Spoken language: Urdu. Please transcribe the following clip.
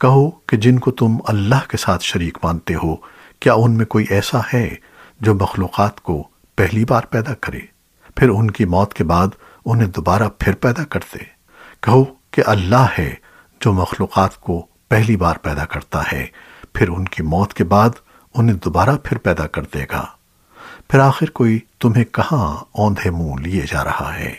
کہو کہ جن کو تم اللہ کے ساتھ شریک مانتے ہو، کیا ان میں کوئی ایسا ہے جو مخلوقات کو پہلی بار پیدا کرے؟ پھر ان کی موت کے بعد انہیں دوبارہ پھر پیدا کرتے۔ کہو کہ اللہ ہے جو مخلوقات کو پہلی بار پیدا کرتا ہے، پھر ان کی موت کے بعد انہیں دوبارہ پھر پیدا کر دے گا۔ پھر آخر کوئی تمہیں کہاں اوندھے منہ لیے جا رہا ہے؟